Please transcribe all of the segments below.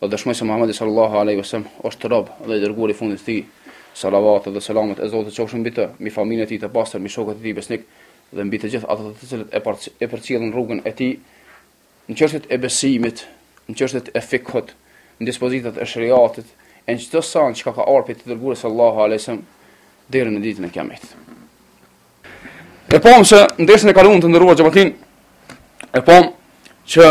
Dhe dëshmoj se Muhamedi sallallahu alaihi wasallam është rob dhe i dërguari i fundit të tij, salavatet dhe selamet e Zotit qofshin mbi të, mbi familjen e tij të pastër, mbi shokët e tij besnikë dhe mbi të gjithë ata të cilët e, e përcjellin rrugën e tij në çështjet e besimit, në çështjet e fikhut, në dispozitat e shariatit, e në çdo sen që ka ardh prej të dërgumit sallallahu alaihi wasallam deri në ditën e kiametit. E pam se n'pjesën e kalume të nderuar xhemat, e pam që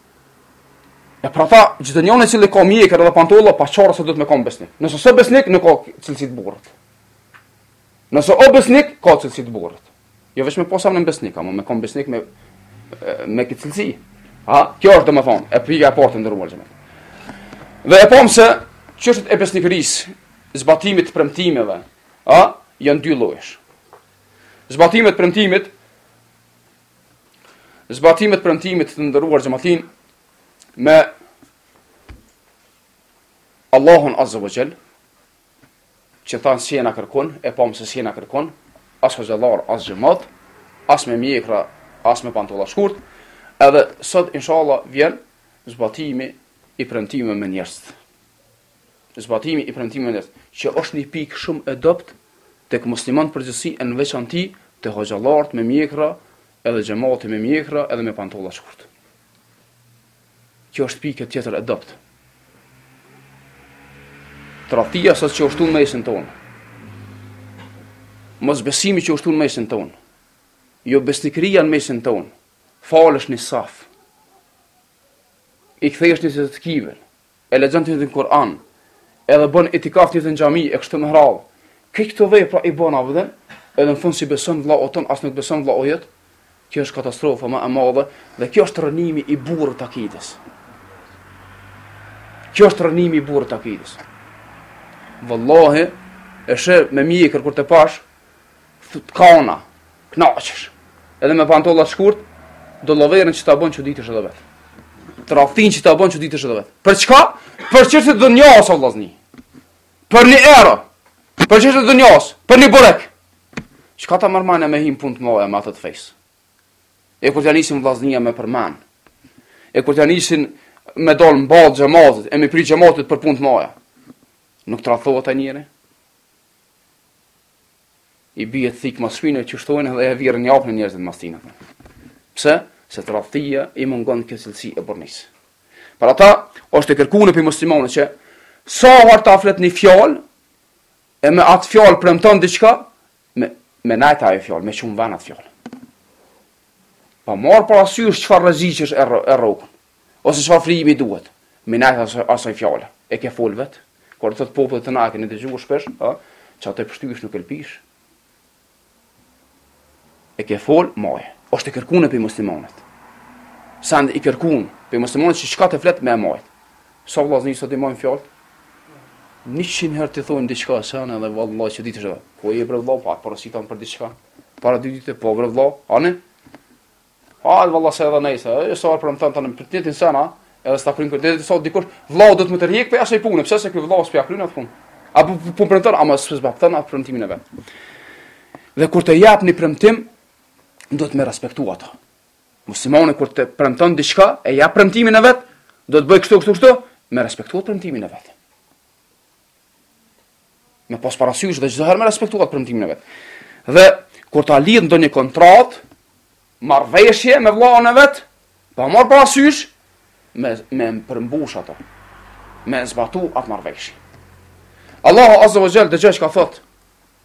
E për ata, çdonjëni i cili ka mjekër edhe pantolla, pa çare se duhet me kan besnik. Nëse s'o besnik, nuk ka cilësi t'burrit. Nëse o besnik, ka cilësi t'burrit. Jo veç me pas emën besnik, ama me kan besnik me, me këtë cilësi. Ha? Kjo është domethënë, e pika e partë të nderuar xhemat. Dhe e pam se çështjet e besnikërisë, zbatimit t'premtimeve, ha? janë dy llojesh. Zbatimet e premtimit, zbatimet e premtimit të nderuar xhemat me Allahun Azza wa Jall që thamë s'jena kërkun, e pamë se s'jena kërkun, as hoxhallar, as xhamat, as me mjekra, as me pantolla shkurt, edhe sot inshallah vjen zbatimi i premtimeve me njerëzt. Zbatimi i premtimeve me njerëzt që është një pikë shumë e dobët tek muslimanët n'përgjithësi e në veçanti te hoxhallarët me mjekra edhe xhamati me mjekra edhe me pantolla shkurt. Kjo është pikë tjetër e dobët. Tradhtia sot që ushton në mesin tonë. Mosbesimi që ushton në mesin tonë. Jobesnikëria në mesin tonë. Falesh n'një saf. I kthehesh të njëjtës kible. e lexon të njëjtin Kur'an, edhe bën itikaf n'të njëjtën xhami e kështu me radhë. Këto këto vepra i bën, a vlla, edhe në fund s'i beson vëllaut tan, as nuk t'beson vëllau jot. Kjo është katastrofa më e madhe dhe kjo është rrënimi i burrit t'akidës. Kjo është rrënimi i burrit t'akidës. Vallahi, e sheh me mjekër kur ta pash, Thu t'kana, knaqesh. Edhe me pantolla të shkurt, dallaveren që ta bën çuditesh edhe vet. Tradhtinë që ta bën çuditesh edhe vet. Për çka? Për çështje të dunjas o vllazni. Për një euro. Për çështje të dunjas, për një burek. Çka ta merr menja me hi n'punë të mdhaja me ato të fesë. E kur t'ia nisin vllaznia me përmend. E kur t'ia nisin me dal m'ball xhamatit, e me pri xhamatit për punë të mdhaja. Nuk tradhtohet ai njeri. i bie thik mas shpine e çështojnë edhe e virrin japin njerëzit mas tina. Pse? Se tradhtia i mungon kjo cilësi e burrnisë. Për ata, është e kërkune prej muslimanit që sa herë ta flet një fjalë, e me atë fjalë premton diçka, me, me majt ato fjalë, me çu n'ven atë fjalë. Pa marë për asyush që farë rëzishë është e rrokën. Ose çfarë flijimi duhet me i nejt asoj, asoj fjale. E ke fol vet? Kur thot populli te na e keni dëgjuar shpesh, ë? Çfarë të pështysh nuk e lpish? E ke fol, maj. Është e kërkuar për muslimanët. Send i kërkun për muslimanët që çka të flet me majt. Sa vllazni sot i majnë fjalët? 100 herë të thonë diçka se anë dhe vëllë që ditë shëtë. Po e bre vlla, pa të porositon për diçka. Para dy ditë, po bre vlla, a? A vallahi edhe nëse ajo sa premton tani për të njëjtin sen, edhe sta prin këtë ditë sa dikush, vllau duhet me u tërhjek prej asaj pune, pse se ky vllau s'pja kryen atë punë. Apo po premton, ama s'pe zbaton atë premtimin e vet. Dhe kur të jap një premtim, duhet me respektu ato. Muslimani kur të premton diçka, e jap premtimin e vet, do të bëj kështu kështu kështu, me respektu premtimin e vet. Me pas parasysh dhe çdo herë me respektu at premtimin e vet. Dhe kur ta lidh ndonjë kontratë, marrëveshje me vllaun e vet, pa marr parasysh me me përmbush ato. Me zbatu atë marrëveshje. Allahu azza wa jall dëgjo çka thot.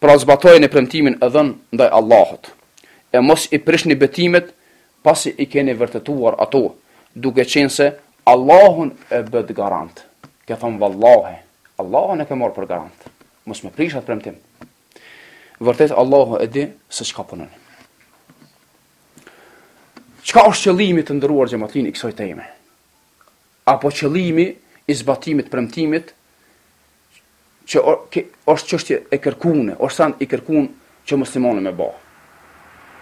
Pra zbatojeni premtimin e dhënë ndaj Allahut, e mos i prishni betimet pasi i keni vërtetuar ato, duke qenë se Allahun e bëtë garant. Ke thonë vallahi, Allahun e ke marrë për garant. Mos me prish atë premtim. Vërtet Allahu e di se çka punon. Çka është qëllimi të nderuar xhematlinj i kësaj teme? Apo qëllimi i zbatimit premtimit që është çështje e kërkune, është send i kërkun që muslimani me ba.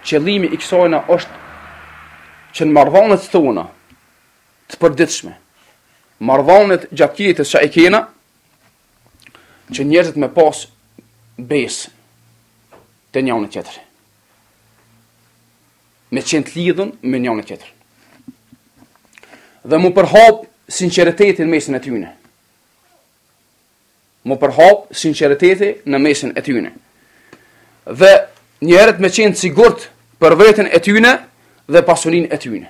Qëllimi i kësajna është që në marrëdhëniet tona të përditshme, marrëdhëniet gjatë jetës që e kena, që njerëzit me pas besë te njani-tjetri. Me qenë të lidhun me njani-tjetrin. Dhe m'u përhap sinqeriteti n'mesin e tyne. M'u përhap sinqeriteti në mesin e tyne. Dhe njerzit me qenë t'sigurt për veten e tyne dhe pasunin e tyne.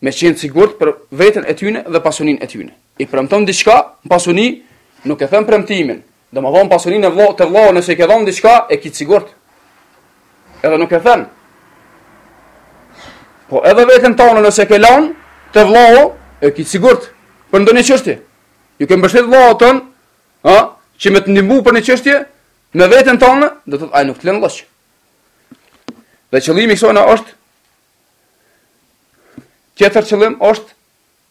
Me qenë t'sigurt për veten e tyne dhe pasunin e tyne. I premton diçka, pasuni, nuk e then premtimin, Domethonë pasunin e vllau, te vllau, nëse i ke lonë diçka, e ki t'sigurt. Edhe nuk e then. Po edhe veten tonë, nëse ke lonë, te vllau, e ki t'sigurt. Për ndonjë çështje. Ju ke mbështet vllaut tonë, ha, që me të ndihmu për një çështje, me veten tonë, do të thotë ai nuk të len n'lloç. Dhe qëllimi i kësajna është, tjetër qëllim është,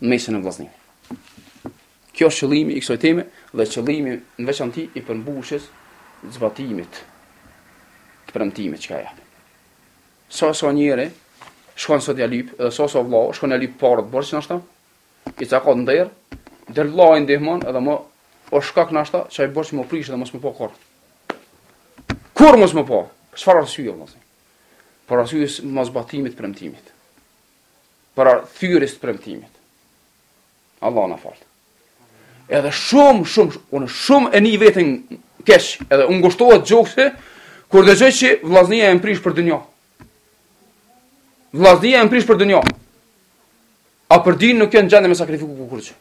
në mesin e vëllaznive. Ky është qëllimi i kësaj teme dhe qëllimi në veçanti i përmbushjes zbatimit të premtimit që ka jap. Sa sa njeri shkon sot ja lyp, edhe sa sa vëlla shkon ja lyp paret borxh ndoshta. Vëllai e ndihmon edhe me u shkak ndoshta që ai borxh me u prish dhe mos me u pa kurrë. Kurrë mos me u pa? Çfarë arsye, vëlla? Për arsye moszbatimit të premtimit. për thyerjes të premtimit. Allah na faltë. Edhe shumë shumë unë shumë e ni veten keq, edhe m'u ngushtohet gjoksi kur dëgjoj që vllaznia është prish për dynja. Vllaznia është prish për dynja. A për din nuk janë gjendje me sakrifiku kurkurgjë.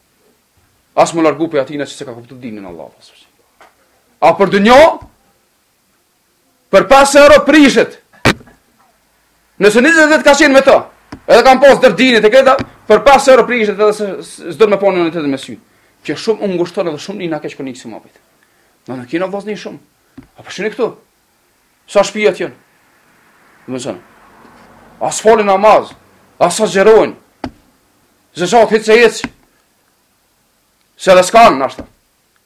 As m'u largu prej atina që se ka kuptu dinin e Allahut. A për dynja, Për 500 euro prishet. Nëse 20 vjet ka qenë me to, edhe kam pas dert dinit e këta, për 500 euro prishet edhe se s'do me pa njëri tjetrin me sy. Kjo shumë m'ngushton edhe shumë m'vjen keq. Ku jena vllazni shumë. A po shihni këtu? Sa shpija janë? Do me thënë. As falin namaz, as s'agjërojnë. Zeqat hiç se hiç. Se edhe s'kanë, nashta.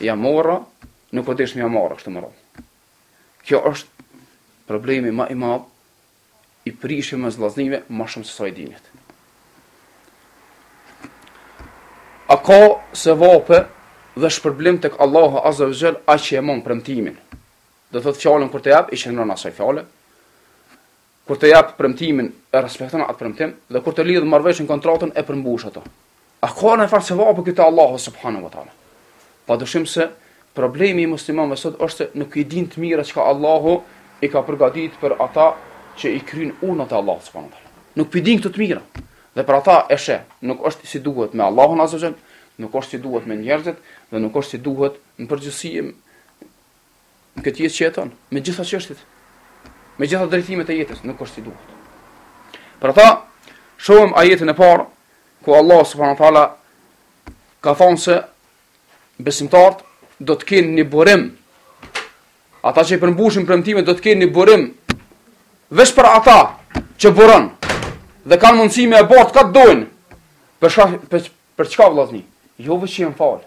Ja morra, nuk po desh me ja marrë kështu me radhë. Ky është problemi ma i madh i prishjes vllaznive ma shumë se sa i dinit. A ka sevape dhe shpërblim tek Allahu Azza ve Xhel ai që e man premtimin. Do të thotë fjalën kur të jep, i qëndron asaj fjale. Kur të jap premtimin, e respekton atë premtim dhe kur të lidh marrëveshjen kontratën e përmbush atë. A ka najfarë sevapi te Allahu subhanu wa ta'ala? Pa dyshim se problemi i muslimanve sot është se nuk i dinë të mirat që ka Allahu i ka përgatit për ata që i kryin urdhnat e Allahu subhanu wa ta'ala. Nuk p'i dinë këto të mira. Dhe për ata e sheh, nuk është si duhet me Allahun azza nuk është si duhet me njerëzit dhe nuk është si duhet në përgjithësi Në këtë jetë që jeton, me gjitha çështjet, me gjitha drejtimet e jetës, nuk është si duhet. Për ata, shohim ajetin e parë, ku Allah subhanu tala ka thonë se besimtarët do të kenë një burim, ata që i përmbushin premtimet do të kenë një burim, veç për ata që buron, dhe kanë mundësi me e bartë, ka të dojnë, për, çka, për, për çka vllazni, jo veç që jenë falë,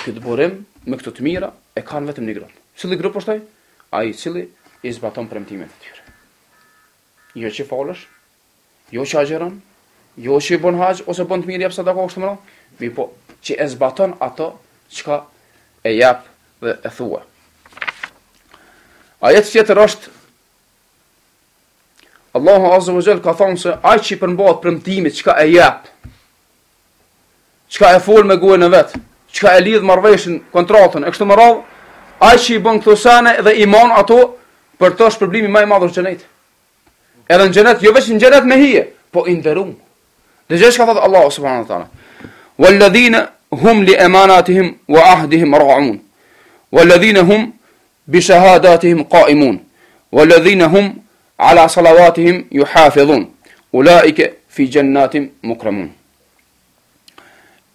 Këtë burim me këto të mira e kanë vetëm një grup. Cili grup është ai? Ai i cili i zbaton premtimet e tyre. Jo që falesh, jo që agjëron, jo që bën haxh ose bën të mirë jap sadaka kështu me radhë, mirëpo që e zbaton ato çka e jap dhe e thua. Ajet tjetër është Allahu Azza wa Jall ka thonë se ai që i përmbahet premtimit çka e jap çka e fol me gojën e vet, çka e lidh marrveshën, kontratën e kështu me radhë, ai që i bën këto sene edhe i man ato për to shpërblimi ma i madh është xhenet. Edhe në xhenet, jo veç në xhenet me hije, po i nderum. Dëgjo çka thotë Allahu subhanahu wa taala. Walladhina hum li amanatihim wa ahdihim ra'un. Walladhina hum Bi shahadatihim qaimun walladhina hum ala salawatihim yuhafidhun ulaike fi jannatin mukramun.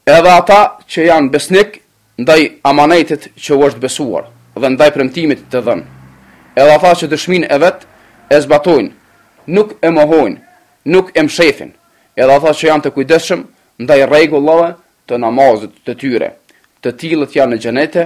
Edhe ata që janë besnik ndaj amanetit që u është besuar dhe ndaj premtimit të dhënë. Edhe ata që dëshminë e vet e zbatojnë, nuk e mohojnë, nuk e mshefin. Edhe ata që janë të kujdesshëm ndaj rregullave të namazit të tyre, të tillët janë në xhenete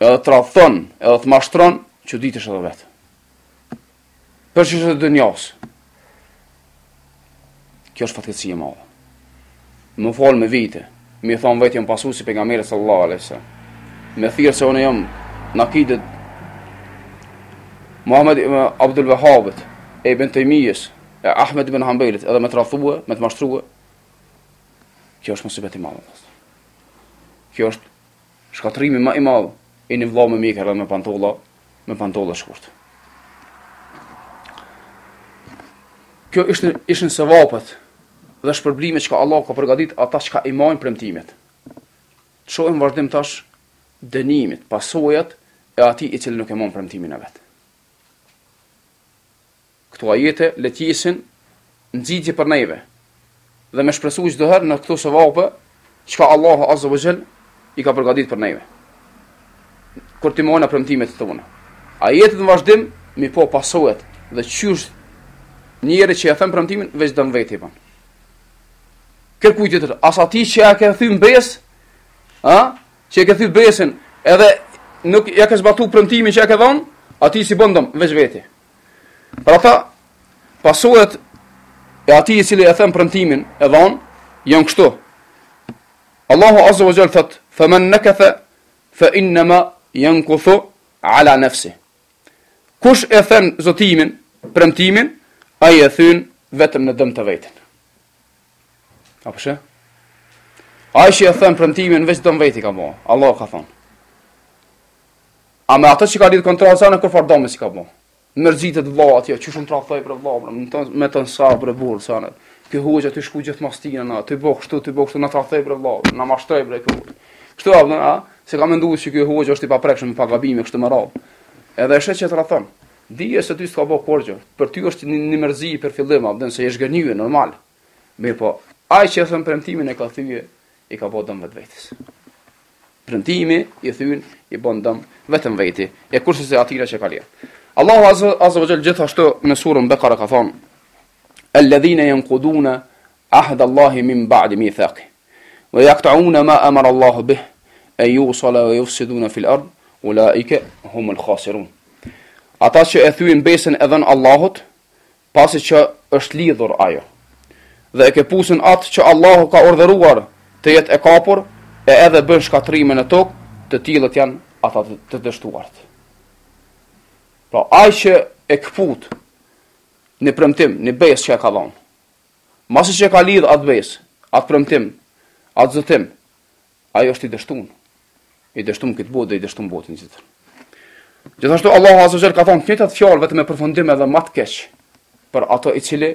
Edhe tradhton, edhe të mashtron, çuditesh edhe vet. Për çështje të dynjos. Kjo është fatkeqësi e madhe. Me fol me vite, me thon vetë jam pasuesi pejgamberit sallallahu alaihi wasallam. Me thirr se unë jam n'akide t' Muhammed ibn Abdul Wahhabit, e ibn Taymijes, e Ahmed ibn Hanbelit, edhe me tradhtu, me të mashtru. Kjo është musibet i madh. Kjo është Shkatërrimi ma i madh i një vllau me mjekër dhe me pantolla, me pantolla shkurt. Kjo ishin ishin sevapet dhe shpërblimet që Allah ka përgatit ata çka i majnë premtimet. Të shohim vazhdim tash dënimet, pasojat e atij i cili nuk e man premtimin e vet. Këto ajete le t'jesin nxitje për neve dhe me shpresu çdo herë në këto sevape çka Allahu Azza wa Jall i ka përgatitur për neve. Kur t'i majmë premtimet tona. Ajetet në vazhdim me i pa pasojat dhe qysh njeri që e then premtimin veç dëm veti bon. Kërkuj tjetër, as ati që ja ke thy në bes, a? që ja ke thy besin, edhe nuk ja ke zbatu premtimin që ja ke dhonë, ati s'i bën dëm, veç veti. Për ata, pasojat e atij i cili e then premtimin e dhonë, janë kështu. Allahu Azza wa Jall thot, "Faman nakatha fa innama yankuthu ala nafsi." Kush e then zotimin, premtimin, ai e thyn vetëm në dëm të vetën. A po sheh? Ai që e then premtimin, veç dëm veti ka bo. Allah ka thënë. A me atë që ka lidh kontratë zane, kurfarë dëmi s'i ka bo. Mërzitet vllai atje, që shumë trafëj për vla, për, të, me të nësa për burë, zane. Ky hoxhë aty shku gjithë mas tina, na, ty bo kështu, ty bo kështu, na trafëj për vla, na mashtroj për e ky hoxhë. Kështu a, a, se ka mendu që ky hoxhë është i paprekshëm, pa gabime, kështu me radhë. Edhe e sheh që tradhton. Dije se ty s'të ka bo kurgjë, për ty është një, një mërzi për fillim, apo don, se je zhgënjy, normal. Mirëpo, ai që e then premtimin e ka thyje, i ka bo dom vetvetes. Premtimi i thyen i bon dom vetëm veti, e kursesi atina që ka len. Allahu azza wa jall gjithashtu në surën Bekara ka thonë: "Alladhina yanquduna Ahd Allahi min ba'di mithaqi wa yaqta'una ma amara Allahu bih an yusala wa yufsiduna fil ard ulaika humul khasirun. Ata që e thyejnë besën e dhënë Allahut, pasi që është lidhur ajo. Dhe e këpusin atë që Allahu ka urdhëruar të jetë e kapur, e edhe bëjnë shkatërrime në tokë, të tillët janë ata të dështuarit. Pra, ai që e këput një premtim, një besë që e ka dhënë, Mbasi që e ka lidhë atë besë, atë premtim, atë zotim, ai është i dështuar. I dështuar këtë botë dhe i dështuar botën tjetër. Gjithashtu Allahu Azza wa Jall ka thënë të njëjtat fjalë vetëm me përfundim edhe më të keq për atë i cili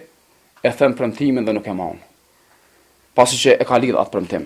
e then premtimin dhe nuk e man. Pasi që e ka lidh atë premtim,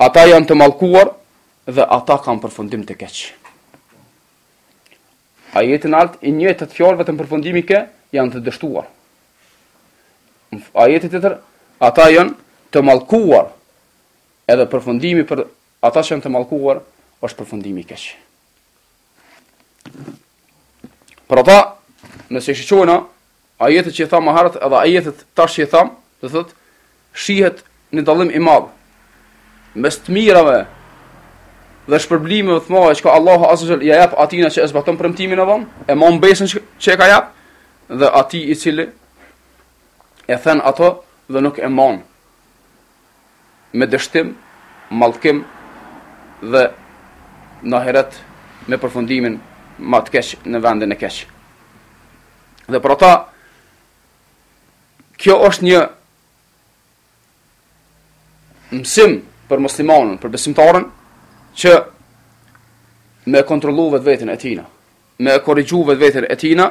Ata janë të mallkuar dhe ata kanë përfundim të keq. Ajeti nalt i njëjtë, të njëjtat fjalë vetëm përfundimi ke janë të dështuar. Ajeti tjetër, ata janë të mallkuar, edhe përfundimi për ata që janë të mallkuar, është përfundim i keq. Për ata, nëse i shiqojna, Ajetet që i thamë më herët edhe ajetet tash që i thamë, do thotë shihet një dallim i madh mes të mirave dhe shpërblimeve të mëdha çka Allahu azza wa jall ja jep atina që e zbaton premtimin e dhon, e man besën që e ka jap dhe atij i cili e then ato dhe nuk e mban me dështim, mallkim dhe njëherit me përfundimin ma të keq në vendin e keq. Dhe për ata, kjo është një mësim për muslimanin, për besimtarin, që me e kontrollu vetveten e tina, me e korrigju vetveten e tina,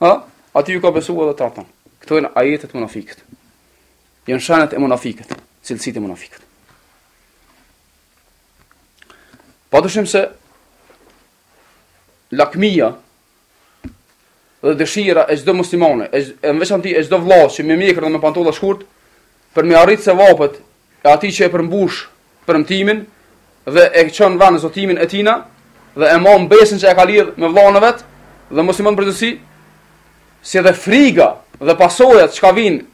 Ha? Atij ju ka besu edhe tradhton. Këto janë ajetet e munafikit. Janë shenjat e munafikit. Cilësitë e munafikit. Pa dyshim se lakmia dhe dëshira e çdo muslimani, e në veçanti e çdo vllau që me mjekër dhe me pantolla shkurt, Për me arrit sevapet e atij që e përmbush premtimin dhe e çon vend zotimin e tina dhe e man besën që e ka lidh me vëllain e vet dhe mos i man përgjegjësi si edhe friga dhe pasojat që ka vinë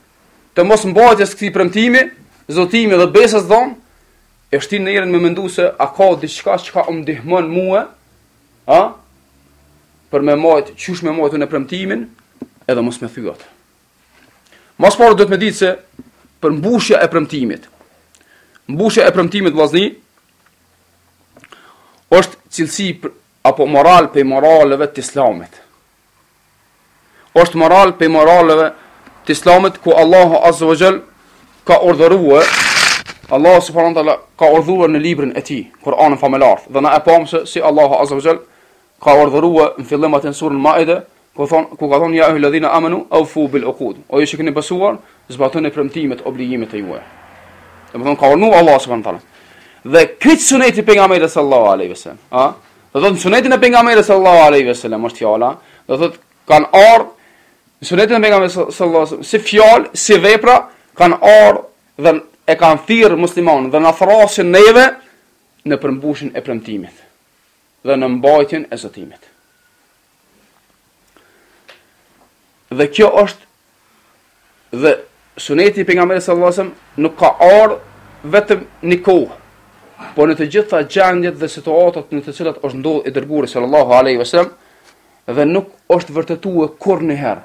të mos mbajtjes këtij premtimi, zotimi dhe besës dhon, e shtin njerin me mendu se a ka diçka që ka me m'dihmu mua, a? Për me majt, qysh me majt premtimin, edhe mos me thy at. Ma s'pari duhet me ditë se përmbushja e premtimit. Mbushja e premtimit vllazni është cilësi apo moral prej moraleve të Islamit. Është moral prej moraleve të Islamit ku Allahu Azza wa Jall ka urdhëruar Allahu subhanahu wa taala ka urdhëruar në librin e tij, Kur'anin famëlartë. Dhe na e pam se si Allahu Azza wa Jall ka urdhëruar në fillim të sures Maide, ku thon, ku ka thonë ja ayyuhalladhina amanu awfu bil uqud. O ju që keni besuar, zbatoni premtimet, obligimet e juaja. Domethënë ka urdhëruar Allah subhanahu taala. Dhe kët suneti i pejgamberit sallallahu alaihi wasallam, a? Do të thotë në sunetin e pejgamberit sallallahu alaihi wasallam është fjala, do të thotë kanë ardh në sunetin e pejgamberit sallallahu alaihi wasallam si fjalë, si vepra kanë ardh dhe e kanë thirr muslimanët dhe na thrasin neve në përmbushjen e premtimit. dhe në mbajtjen e zotimit. Dhe kjo është dhe suneti i pejgamberit sallallahu alaihi wasallam nuk ka ardh vetëm në një kohë, po në të gjitha gjendjet dhe situatat në të cilat është ndodh i dërguari sallallahu alaihi wasallam dhe nuk është vërtetue kurr njëherë,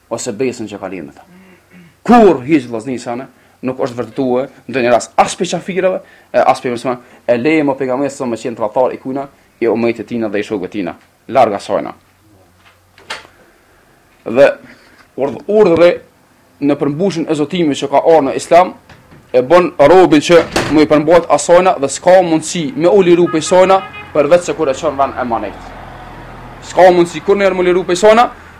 ose besën që ka lidh me ta. Kurr hiç vllazni, nuk është vërtetue, ndonjë rast, as prej qafirave, e as prej muslimanëve, e le më pejgamberi me qenë tradhtar i kujna, i umetit tina dhe i shokve tina, larg asajna. Dhe urdhri në përmbushjen e zotimit që ka ardh në islam, e bën robin që me iu përmbajt asojna dhe s'ka mundësi me u liru prej sajna përveç se kur e çon në ven amanetin. S'ka mundësi kurr njeri me u liru prej sajna,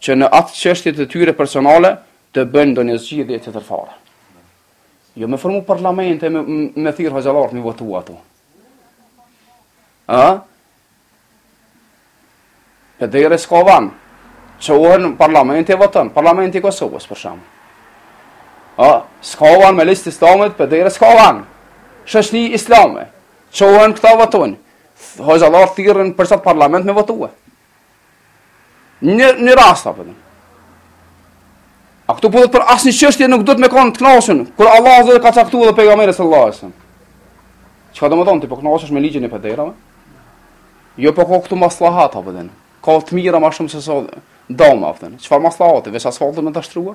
që në atë çështje të tyre personale të bëjnë ndonjë zgjidhje tjetër fare. Jo me formu parlament e me me thirr hoxhallarët me votu ato. A? Pedera s'ka ven, çohen në parlament e votojn, parlamenti i Kosovës, për shembull. A, s'ka ven në mexhlis të islamit, pedera s'ka ven, shoqni islame, çohen këta votojn, hoxhallarët thirren për at parlament me votue. Një, një rast, apet. A këtu po de për asnjë çështje nuk duhet me konë të knaqun, kur Allahu e ka caktu dhe pejgamberi sallallahu alaihi wasallam. Çka domethonë, ti po knaqesh me ligjin e pederave? Jo po ka këtu maslahat, apet. Ka të mira ma shumë se sa dame, apet. Çfar maslahati, veç asfaltin me ta shtrua?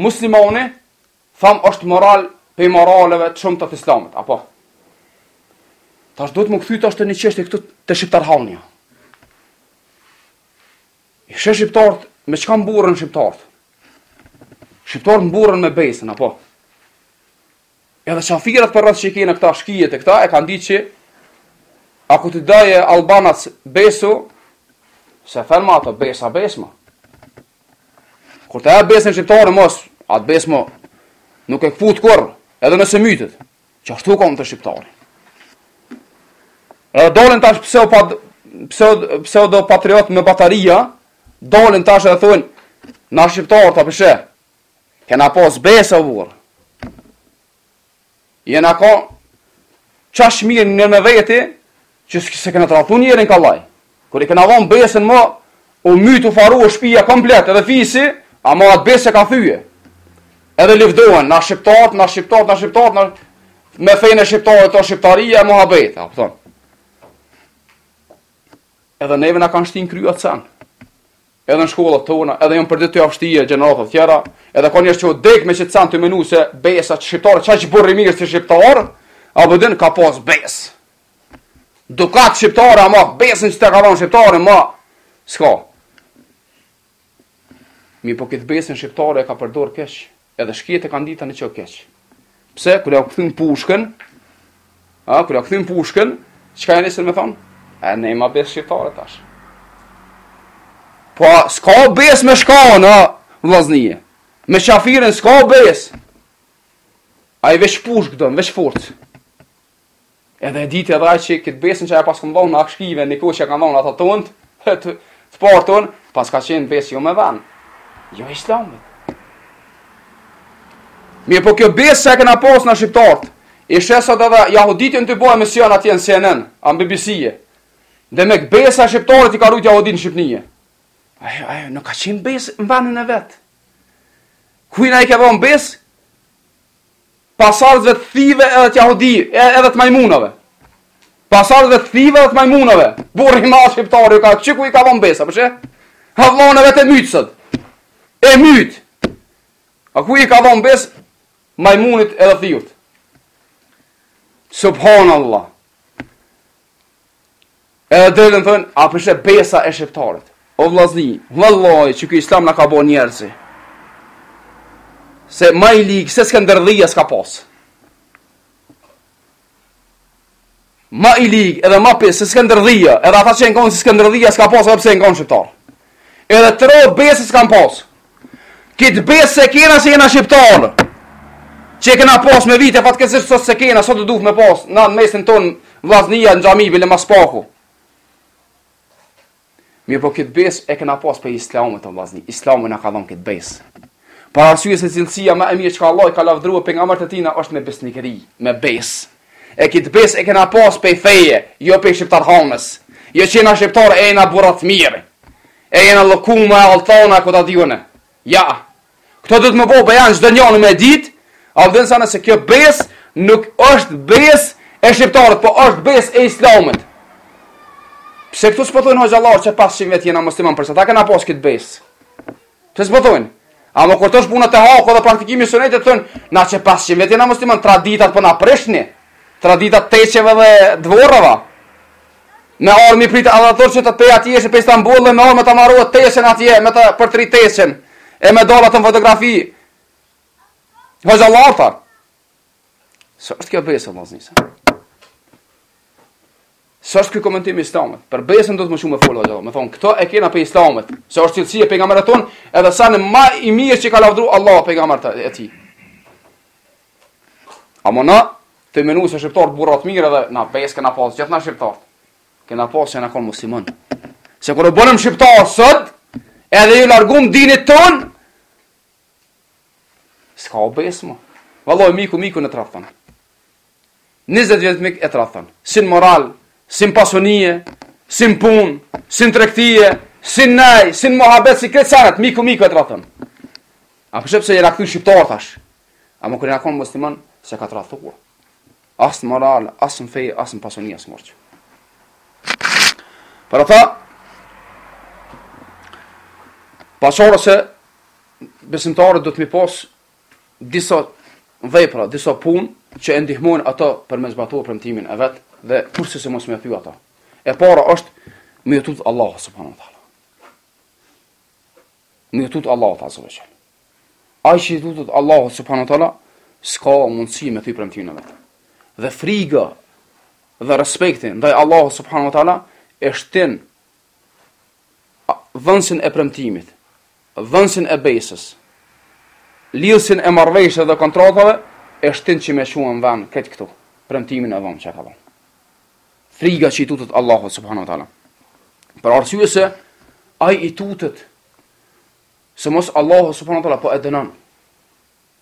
Muslimani, thamë, është moral prej moraleve të shumta të Islamit, apo? Tash duhet m'u kthy tash te një çështje këtu te shqiptarhanja. I sheh shqiptarët me çka mburren shqiptarët? Shqiptarët mburren me besën, apo? Edhe qafirat përreth që i kena këta shkijet e këta e kanë ditë që ako ti daje Albanac besu, se thënë ma ato besa besma. Kur ta jep besën shqiptari mos, atë besë mo nuk e këput kurr, edhe nëse mytet, qashtu kon shqiptari. Edhe dalin tash pseudo pat, pseudo patriotë me bateria, dalin tash edhe thonë, na shqiptarët, a po sheh, Kena pas besë o burrë. Jena kanë qaq mirë nërmjet veti që s'e kena tradhtu njerin kollaj. Kur ia kena dhonë besën mo, u myt u faru u shpia komplet edhe fisi, ama atë besë s'e ka thye. Edhe livdohen, na shqiptarët, na shqiptarët, na shqiptarët, na... me fenë e shqiptarit, o shqiptaria e muhabet, a kupton. Edhe neve na kanë shti n'krye qët sen. edhe në shkollat tona, edhe janë përditë tu jau shtie, gjenerata të tjera, edhe ka njerëz që u dek me qët sen tu menu se besa shqiptare, qaq burrë i mirë si shqiptari, a po din ka pas besë. Dukat shqiptari, ama besën që ta ka dhanë shqiptari, ma s'ka. Mirëpo këtë besën shqiptare e ka përdor keq. Edhe shkijet e kanë ditë tanë që keq. Pse kur ja kthyn pushkën? A kur ja kthyn pushkën, çka ja nisën me thon? A nema besë shqiptare tash. Po s'ka besë me shkan, a vllaznije. Me qafirin s'ka besë. Ai veç pushkë don, veç forcë. Edhe e ditë edhe ai që këtë besën që ja paskem dhonë na shkive, në kohë që e kanë dhonë ata tonët, të, të parët tonë, paska qenë besë jo me ven, jo islamit. Mirëpo kjo besë që e kena pasë na shqiptarët, i sheh sot edhe jahuditë janë tu bo emision atje në CNN, a në BBC. Demek besa e shqiptarit i ka rujt jahudit në Shqipnije. Ajo, ajo, nuk ka qenë besë në venin e vet. Kujna i ke dhonë besë? Pasardhësve të thive edhe të jahudi, edhe të majmunave. Pasardhësve të thive edhe të majmunave. Burri i madh shqiptar qe ku i ka dhon besë, a po sheh? A vllanë e vet e myt sot. E myt. A ku i ka dhon besë majmunit edhe thiut? Subhanallah. Edhe dalin e thonë, a po sheh besa e shqiptarit. O vllazni, vallahi, që ky islam na ka bo njerëz. Se ma i lig, se Skënderdhija s'ka pasë. Ma i lig, edhe ma pis, se Skënderdhija. Edhe ata që janë konë, se Skënderdhija s'ka pasë, edhe pse janë konë shqiptarë. Edhe tro besë s'kam pasë. Kit besë s'e kena se jena shqiptarë. Që e kena pasë me vite, fatkeqsisht sot s'e kena, sot u duft me pasë. Në mesin tonë vllaznia në xhami, bile ma s'paku. Mirëpo kit besë e kena pasë pej islamit, o vllazni. Islami na ka dhonë kit besë. Për arsye se cilësia më e mirë çka Allahu i ka lavdrua pejgamberët e tina është me besnikëri, me besë. E kit bes e kena pas pej feje, jo pej shqiptarizmës. Jo që jena shqiptar e jena burra t'mirë. E jena llokuma e altana, ku ta di unë. Ja, këto duhet me bo bejan, çdo njani me dit, o vllazën, sanë se kjo bes nuk është bes e shqiptarit, po është bes e islamit. Pse këtu s'po thonë hoxhallar qe pesë 100 vjet jena musliman, për shembull e kena pas këtë bes? Pse s'po thonë. Amo kur t'osht puna te haku dhe praktikimi sunetit thonë, na qe pesëqind vjet jena musliman traditat po na prishni. Tradita t'teqeve dhe t'vorreve. Me ardhë me pritë adhatarë pej atje, eshi pe Istanbul dhe me ardhë me ta marue teqen atje, me ta përtri teqen, e me dalë n'fotografi. Hoxhallartë, S'është kjo besë, vllazni, se. S'është ky komentim i islamit. Për besën duet ma shumë me folë, vllazni. Me thonë, këto e kena pej islamit. Se është cilësi e pejgamberëve tonë, edhe san ma i mirë që ka lavdru Allah pejgamberët e tij. Amo na, tuj menu se shqiptarët burra t'mirë edhe na besë kena pasë, gjithë na shqiptarët. Kena pasë se jena konë musliman. Se kur u bënëm shqiptarë sot, edhe ju largum dinit tonë, S'ka besë mo. Vallahi, miku, mikun e tradhton. 20 vjetë mik e tradhton. Si n'moral, si n'pasuni, si n'punë, si n'tregti, si n'nejë, si n'muhabet, si krejt senet, miku mikun e tradhton. A për ça, pse jena këtu shqiptarë tash. Amo kur jena konë musliman, s'e ka tradhtu. As në moral, as në fe, as në pasuni, asnjërën. Për ata, për arsye se besimtarët duet me i pas disa vepra, disa pun që e ndihmojnë ato për me zbatuar premtimin e vet dhe kurse se mos me thy ato. E para është me ju tut Allahut subhanahu wa taala. Me ju tut Allahut azza wa jall. Ai që i tutet Allahut subhanahu wa taala s'ka mundësi me thy premtimin e vet. Dhe friga dhe respekti ndaj Allah subhanahu wa taala e shtin dhënësin e premtimit, dhënësin e besës, lidhësin e marrëveshjeve dhe kontratave, e shtin që me çua në vend këtë këtu, premtimin e dhënë që e ka dhënë. Friga që i tutet Allahu subhanu ta'ala. Për arsye se, ai i tutet, se mos Allahu subhanu ta'ala po e dënon,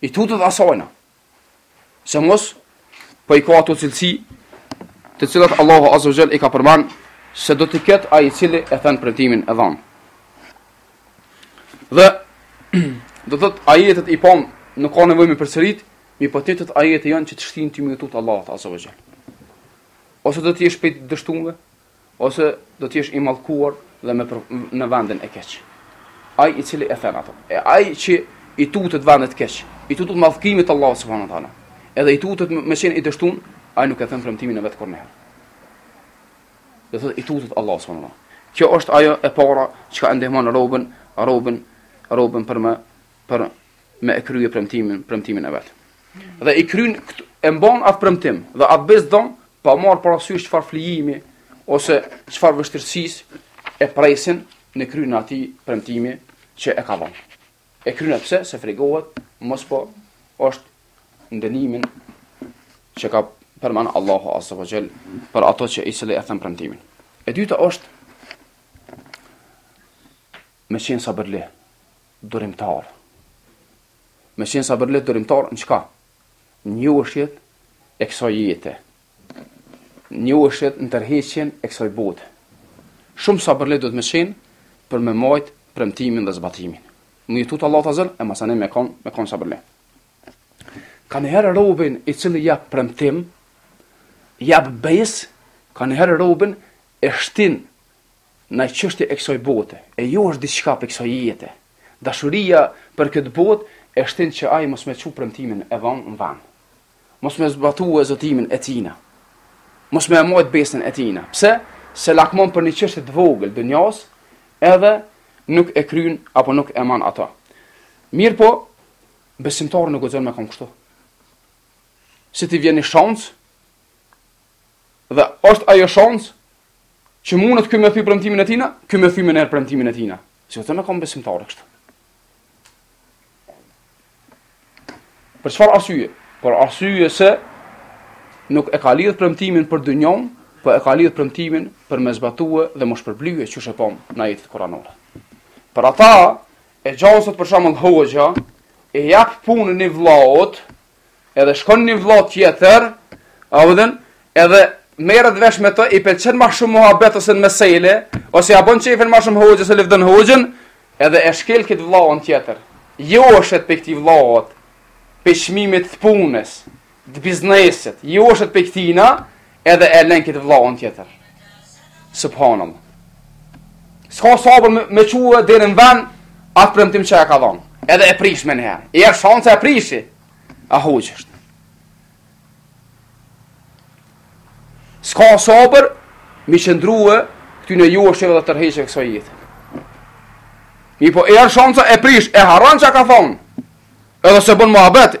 I tutet asajna, se mos po i ka ato cilësi të cilat Allahu Azza Jell i ka përmend se do të ketë ai i cili e then premtimin e dhan. Dhe do të thotë ajetet i pam nuk ka nevojë me përsërit, mirëpo këto ajete janë që të shtin ti me iu tut Allahut Azza Jell. Ose do të jesh i dështuar, Ose do të jesh i mallkuar dhe me në vendin e keq. Ai i cili e then ato. E ai që i tutet vendit të keq, i tutet mallkimit të Allahut subhanahu wa taala. Edhe i tutet me qenë i dështuar, ai nuk e then premtimin e vet kurrnjëherë. Do thotë i tutet Allahu subhanahu wa taala. Kjo është ajo e para që ka ndihmon robën, robën, robën për me për me e krye premtimin, premtimin e vet. Dhe i kryen e mban atë premtim dhe atë besë dhan pa marr parasysh çfarë flijimi ose çfarë vështirësisë e presin në kryerjen e atij premtimi që e ka dhënë. E kryen pse se frigohet mos po është ndëshkimi që ka përmend Allahu azza wa jall për ato që i cili e then premtimin. E dyta është Me qenë sabërli, durimtar. Me qenë sabërli, durimtar, në çka? Në joshjet e kësaj jete. Në joshjet, në tërheqjen e kësaj bote. Shumë sabërli duhet me qenë për me majtë premtimin dhe zbatimin. Me iu tut Allahut Azza Jell, e masanej me konë, me konë sabërli. Kanjëherë robin i cili jap premtim, jap besë, kanjëherë robin e shtin Naj çështje e kësaj bote, e josh diçka prej kësaj jete. Dashuria për këtë botë e shtin që ai mos me çu premtimin e dhënë në vend. Mos me zbatue zotimin e tina. Mos me e majtë besën e tina. Pse? Se lakmon për një çështje të vogël dunjas, edhe nuk e kryen apo nuk e man ato. Mirëpo, besimtari nuk guxon me konë kështu. Se t'i vjen një shans, Dhe është ajo shans që mundet ky me thy premtimin e tina, ky me thy menjëherë premtimin e tina. S'duhet me kan besimtari kështu. Për çfarë arsye? Për arsye se nuk e ka lidh premtimin për dynjon, po e ka lidh premtimin për me zbatue dhe me u shpërblye qysh e pamë në ajetet kuranore. Për ata e xhematit për shembull hoxha i jap punën një vllaut Edhe shkon një vëlla tjetër, a vëdhen, edhe merret vesh me të, i pëlqen ma shumë muhabeti ose në mesele, ose ja bën çefin ma shumë hoxhës ose lëvdon hoxhën, edhe e shkel këtë vëllaun tjetër. Joshet pej këtij vëllaut, pej çmimit të punës, të biznesit, joshet pej këtina, Edhe e len këtë vlaun tjetër. Subhanallah. Ska sabër me, me çu deri në ven, atë premtim që e ka dhonë. Edhe e prish me njëherë. I erdh shansa e prishi. A hoqë është. Ska sabër, mi qëndru, këty në ju është edhe dhe tërheqë këso jetë. Mirpo i erdh shansa e prish, e harron që e ka thonë. Edhe s'e bën muhabet,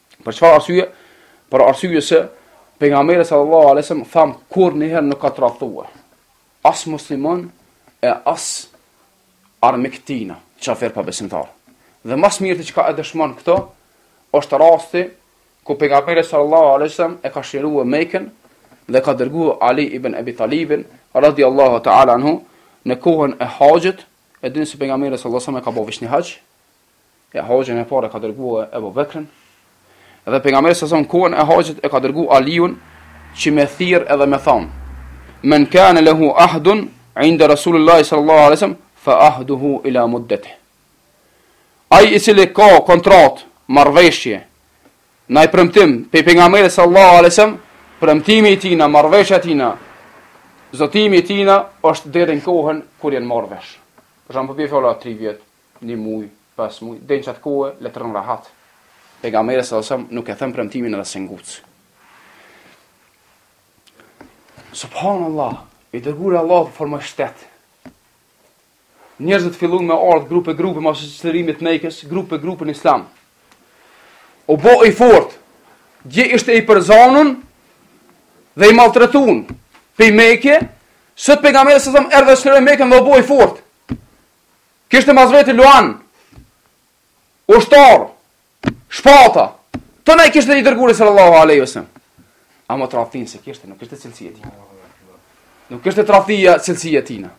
Për çfarë arsye? Për arsye se pejgamberi sallallahu alajhi wasallam thamë kurrnjëherë nuk ka tradhtuar. As musliman e as armikt tina, qafir pabesimtar. Dhe më së miri çka e dëshmon këto është rasti ku pejgamberi sallallahu alajhi wasallam e ka çliruar Mekën dhe ka dërguar Ali ibn Abi Talibin radhiyallahu ta'ala anhu në kohën e haxhit, e dinë se pejgamberi sallallahu alajhi wasallam ka bo veç një haxh, E haxhin e parë e ka dërguar Ebu Bekrin, dhe pejgamberi sallallahu alaihi wasallam kohën e haxhit e ka dërguar Aliun që me thirr edhe me thon. Men kana lahu ahdun inda Rasulillahi sallallahu alaihi wasallam fa ahduhu ila muddati. Ai i cili ka kontrat, marrëveshje, naj premtim pi pejgamberit sallallahu alaihi wasallam, premtimi i tina, marrëveshja e tina, zotimi i tina është deri në kohën kur janë marrë vesh. Për shembull, po bie fjala 3 vjet, një muj, pesë muj, deri në çat kohë le të rron rahat. Pejgamberi sallallahu alajhi wasallam nuk e then premtimin edhe s'e nguc. Subhanallahu, i dërguari Allahut formoi shtet. Njerëzit filluan me ardh grupe grupe mas çlirimit Mekës, grupe grupe në Islam. U bo i fort, dje ishte i përzanun dhe i maltretun pi Meke, sot pejgamberi sallallahu alajhi wasallam erdh e çliroi Mekën dhe u bo i fort. Kishte mas veti luanë, ushtarë, shpata, tona kishte i dërguri sallallahu alaihi wasallam. Amo tradhtin s'e kishte, nuk ishte cilësi e tij. Nuk ishte tradhtia cilësi e tina.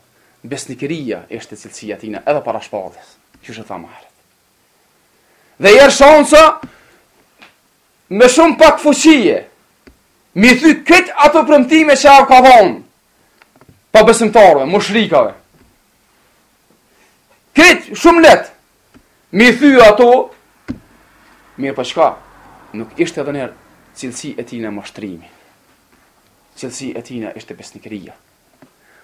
Besnikëria ishte cilësi e tina edhe para shpalljes. Qysh e thamë herët. Dhe i erdh shansa me shumë pak fuqie. Mi thy krejt ato premtime që jau ka dhonë pabesimtarëve, mushrikave. Krejt shumë leht. Mi thy ato. Mirëpo çka? Nuk ishte edhe një herë cilësi e tina mashtrimi. Cilësi e tina ishte besnikëria.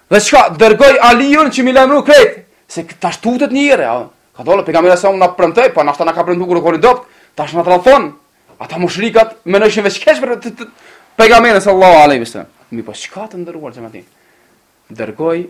Dhe çka dërgoi Aliun që mi lajmëru krejt se tash tutet një herë, ka dalë pejgamberi sa na premtoi, po na na ka premtuar kur kon i dobt, tash na tradhton. Ata mushrikat menojshin veç keq për pejgamberin sallallahu alaihi wasallam. Mirpo çka të nderuar xhamatin? Dërgoi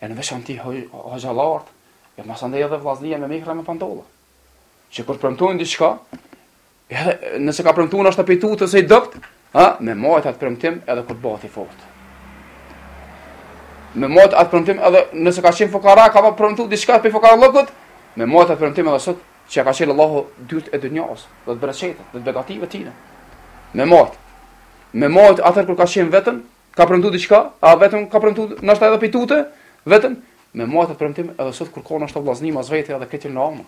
e në veçanti hoxhallarët, e mas andej edhe vlaznia me mjekra me pantolla. Që kur premtojnë diçka, edhe nëse ka premtuar është prej tute ose i dobët, ha, me mojt atë premtim edhe kur bëhet i fortë. Me mojt atë premtim edhe nëse ka qenë fukara, ka pa premtu diçka për fukarallëkut, me mojt atë premtim edhe sot që ka çel Allahu dyrt e dynjas, dhe të bereqetit, dhe të begative tina. Me mojt. Me mojt atë kur ka qenë vetëm, Ka premtu diçka, a vetëm ka premtu, ndoshta edhe pej tute, vetëm, me mojt atë premtim edhe sot kur ka ndoshta vllazni mas vete edhe këta në anë,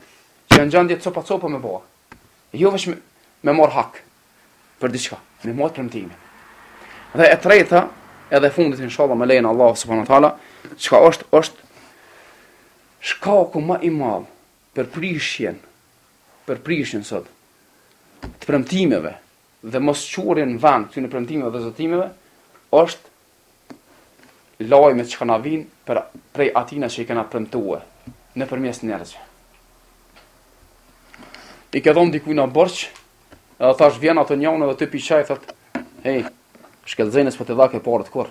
që janë në gjendje copa copa me bërë. Jo veç me, me marë hak për diçka, me majt premtimin. Dhe e treta, edhe e fundit inshallah me lejen e Allahut subhanehu teala, çka është, është shkaku ma i madh për prishjen, për prishjen sot, të premtimeve, dhe mos çuarjen në vend këtyne premtimeve dhe zotimeve është lajmet çka na vinë prej atina që i kena premtue nëpërmjet njerëzve. I ke dhënë dikujt naj borç, edhe thash vjen ato njani edhe ty pi çaj thot, "Hey, shkëlzënës po t'i dha paret kurr."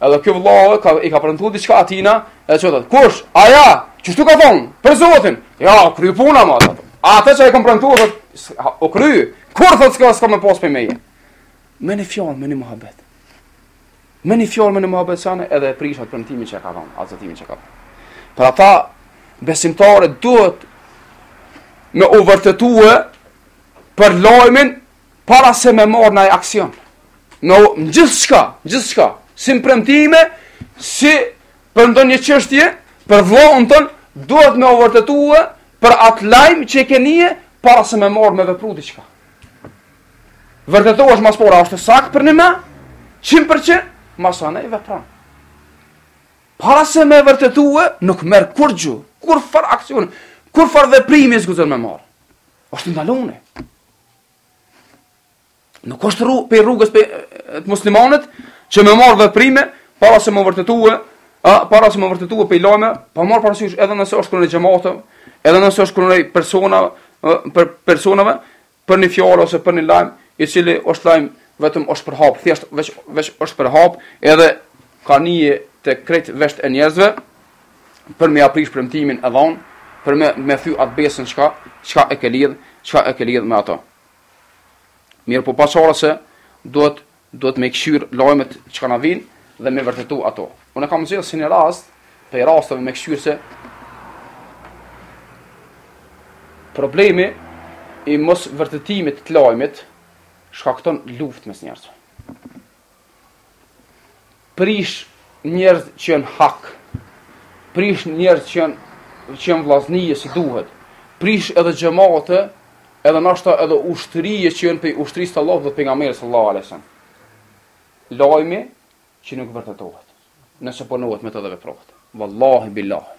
Edhe ky vëllai ka i ka premtu diçka atina, edhe do. Kush? Aja, qështu ka thon, për Zotin. Ja, kry puna me atë. A atë që e kam premtu, o kry. Kurr thot s'ka s'ka me pa prej meje. Me një fjalë, me një muhabet. Me një fjalë, me një muhabet masanej, edhe e prish atë premtimin që ka dhon, atë zotimin që ka dhon. Për ata besimtarët duhet me u vërtetue për lajmin Para se me marrë naj aksion, në gjithçka, gjithçka, si më premtime, si për ndonjë çështje, për vllanë ton, duhet me u vërtetue për atë lajmë që e ke nie, para se me marrë me vepru diçka. Vërtetohesh ma s'pari, është sakt përnime, qind për qind, masanej vepron. Para se me vërtetue, nuk merr kurgjo, kurrfarë aksioni, kurrfarë veprimi s'guxon me marrë. është ndalume. Nuk është rrugë pej rrugës pej të muslimanëve që me marë veprime para se me vërtetue, a, para se me vërtetue për një lajm, pa marë parasysh edhe nëse është kundër xhemateve, edhe nëse është kundër persona, personave, për një fjalë ose për një lajmë, i cili është lajmë vetëm është përhapë, thjesht veç, veç është përhapë, edhe ka hi te krejt veshët e njerëzve, për me ia prish premtimin e dhon, për me me thy atë besën çka çka e ke lidh, çka e ke lidh me ato. Mirëpo pas pari se duhet duhet me kqyr lajmet çka na vin dhe me vërtetu ato. Unë kam zgjedhur si një rast, prej rasteve me kqyr se problemi i mosvërtetimit të lajmit shkakton luftë mes njerëzve. Prish njerëz që janë në hak. Prish njerëz që janë që janë vllaznie si duhet. Prish edhe xhamate, edhe nashta edhe ushtrie që janë pe ushtrisë të Allahut dhe pejgamberit sallallahu alajhi wasallam lajmi që nuk vërtetohet. Nëse punohet me të dhe veprohet. Wallahi billahi.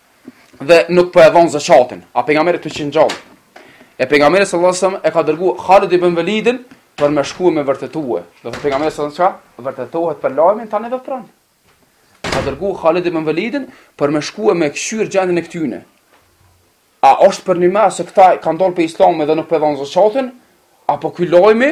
dhe nuk po e dhon zakatin. A pejgamberi t'ka qenë gjallë. E pejgamberi sallallahu alajhi wasallam e ka dërgu Khalid ibn Walidin për me shkue me vërtetue. Do me thënë pejgamberi sallallahu alajhi wasallam vërtetohet për lajmin tani vepron. Ka dërgu Khalid ibn Walidin për me shkue me kqyr gjendën e këtyne. A është për njëmend se këta kanë dalë pej islamit dhe nuk po e dhon zakatin? Apo ky lajmi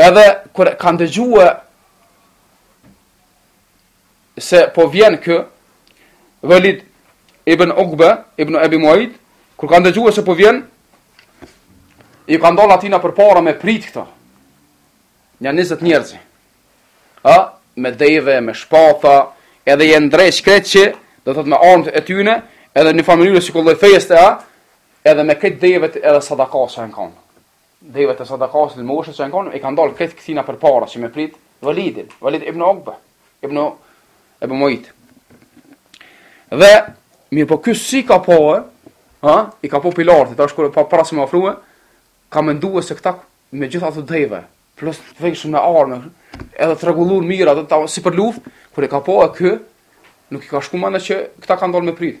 Edhe kur kanë dëgjue se po vjen ky Velid ibn Uqba ibn Abi Muayt kur kanë dëgjue se po vjen i kanë dalë atina përpara me prit këta. Nja 20 njerëz. Ë, me deve, me shpata, edhe janë ndreq krejt që do thot me armët e tyne, edhe në familjen e sikur lloj feste, ë, edhe me krejt devet e sadakasë që kanë. Deve të sadakasë në moshë që kanë, e kanë dalë këta kësina përpara që me prit Walidin, Walid ibn Uqba, ibn Abu Mu'ayt. Dhe mirëpo ky si ka pa, ha, i ka pa pej larg, tash kur pa para se me u afrue, ka mendue se këta me gjithë ato deve, plus të veshun me armë, edhe të rregullun mirë ata si për luftë, kur i ka pa ky, nuk i ka shku menja që këta kanë dalë me prit.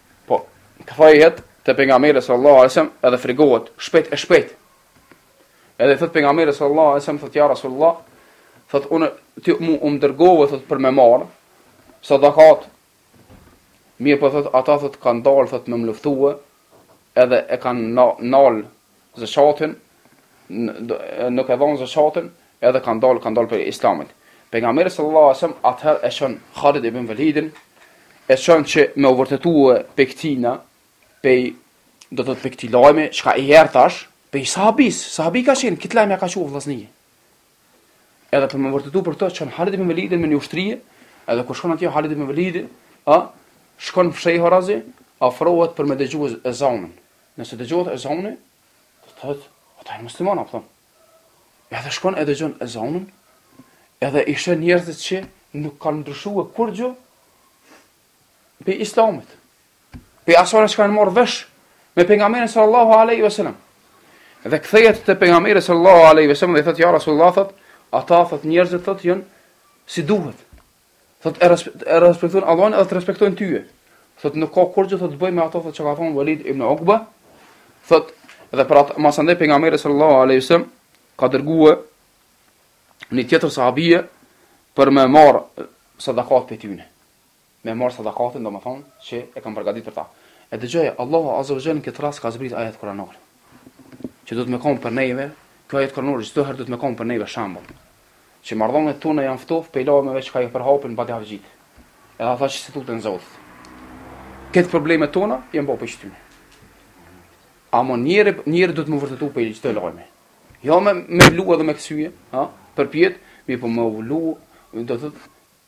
Po, kthehet te pejgamberi sallallahu alaihi wasallam edhe frigohet shpejt e shpejt. Edhe i thot pejgamberit sallallahu alaihi wasallam thot ja rasulullah, thot unë ti mu um dërgove thot për me marr sadakat. Mirëpo thot ata thot kanë dalë thot me m'luftue edhe e kanë nal zekatin, nuk e dhanë zekatin, edhe kanë dalë, kanë dalë pej islamit. Pejgamberi sallallahu alajhi wasallam atëherë e çon Khalid ibn Walidin, e çon që me u vërtetu pe këtina, pe do të thotë pe këtij lajmi, çka i erdh tash, pe sahabis, sahabi ka qenë, këtë lajm e ka çu, vllazni. Edhe për me u vërtetu për këtë, çon Khalid ibn Walidin me një ushtri, edhe kur shkon atje Khalid ibn Walidi, ë, shkon fshehurazi, afrohet për me dëgju ezanin. Nëse dëgjohet ezani, do të thotë, ata janë muslimanë, apo thonë. Edhe shkon e dëgjon ezanin, edhe i sheh njerëzit që nuk kanë ndryshue kurgjo, pe islamit, pe asoj që janë marrë vesh me pejgamberin sallallahu aleyhi ve sellem. Dhe kthehet te pejgamberi sallallahu aleyhi ve sellem, dhe i thotë, ja Rasulullah, thotë, ata, thotë, njerëzit, thotë, janë si duhet. Thot e, respe, e respektojnë Allahun edhe të respektojnë tyje. Thot nuk ka kurgjë thot të bëjë me ato thot çka ka thonë Walid ibn Uqba. Thot edhe për atë masandaj pejgamberi sallallahu alaihi wasallam ka dërguar një tjetër sahabie për me marr sadakat për tyne. Me marr sadakatin, domethënë që e kanë përgatitur ata. E dëgjoj Allahu azza wa jalla në këtë rast ka zbrit ajet kuranor. Që duhet me kanë për neve, ky ajet kuranor gjithherë duhet me kanë për neve shembull. Që marrëdhëniet tona janë ftofë prej lajmeve çka i përhapin badihavxhit. Edhe ata që s'i tuten Zotit. Krejt problemet tona janë bërë prej tyne. Amo njeri, njeri duhet m'u vërtetu për çdo lajme. Jo me me vlu edhe me kcye, ha? Përpjet, mi po më vlu, do të thotë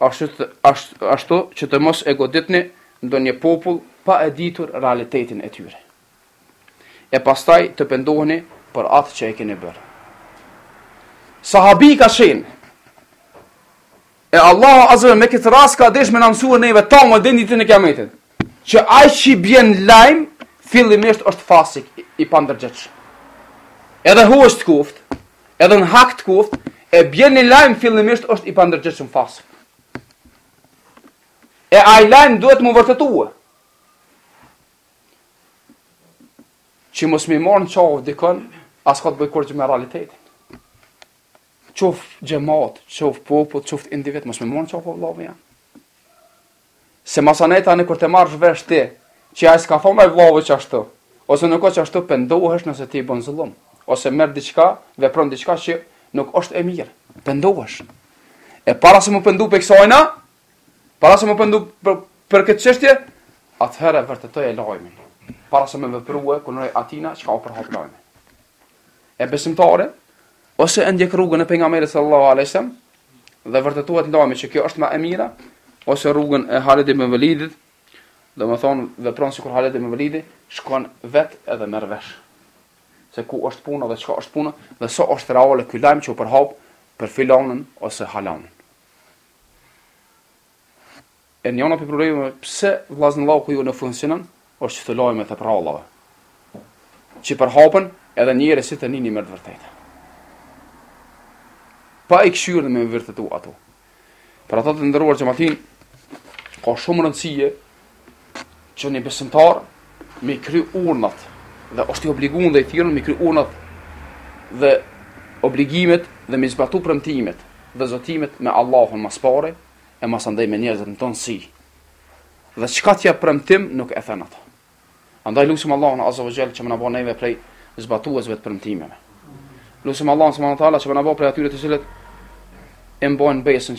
ashtu që të mos e goditni ndonjë popull pa e ditur realitetin e tyre, e pastaj të pendoheni për atë që e keni bërë. Sahabi ka qenë, e Allahu azza wa jall me këtë rast ka desh me na msue neve tanve deri n'ditën e kiametit, Që ai që bjen lajm fillimisht është fasik i pandërgjegjshëm. Edhe hoxhë të koft, edhe në hak të koft, e bjen një lajm fillimisht është i pandërgjegjshëm fasik. E ai lajm duhet m'u vërtetue. Që mos me marr në qafë dikon, as ka të bëj kurgjë me realitetin. Qoft xhemat, qoft popull, qoft individ, mos me marr në qafë vëllavë janë. Se masanaj tani kur të marrësh vesh ti, që ai s'ka thonë ai vllau qashtu, ose nuk o qashtu pendohesh nëse ti bën zullum, ose merr diçka, vepron diçka që nuk është e mirë, pendohesh. E para se m'u pendu prej kësajna, para se m'u pendu për, për këtë çështje, atëherë vërtetoje lajmin. Para se me veprue kundrejt atina, çka u përhap lajmi. e besimtari ose e ndjek rrugën e pejgamberit sallallahu alaihi wasallam dhe vërtetohet lajmi që kjo është më e mira ose rrugën e Halid ibn Velidit, domethonë vepron sikur Halid ibn Velidi shkon vet edhe merr vesh se ku është puna dhe çka është puna dhe sa është reale ky lajm që u përhap për filanën ose halanën. E njëna prej problemeve pse vllaznillaku jonë nuk funksionon, është qito lajme të prallave, që përhapen edhe njeri si t'i nin i merr të vërteta. Pa i kqyrë dhe me i vërtetu ato. Për ata të nderuar xhematlinj, ka shumë rëndësi që një besimtar me kry urnat dhe është i obliguar ndaj tjerëve me kry urnat dhe obligimet dhe me zbatu premtimet dhe zotimet me Allahun ma së pari e masandej me njerëzit në tonësi. Dhe çka t'jep premtim nuk e then ato. Andaj lusim Allahun azza wa jall që me na bo neve prej zbatuesve të premtimeve. Lusim Allahun subhanahu wa taala që me na bo prej atyre të cilët e mbajnë besën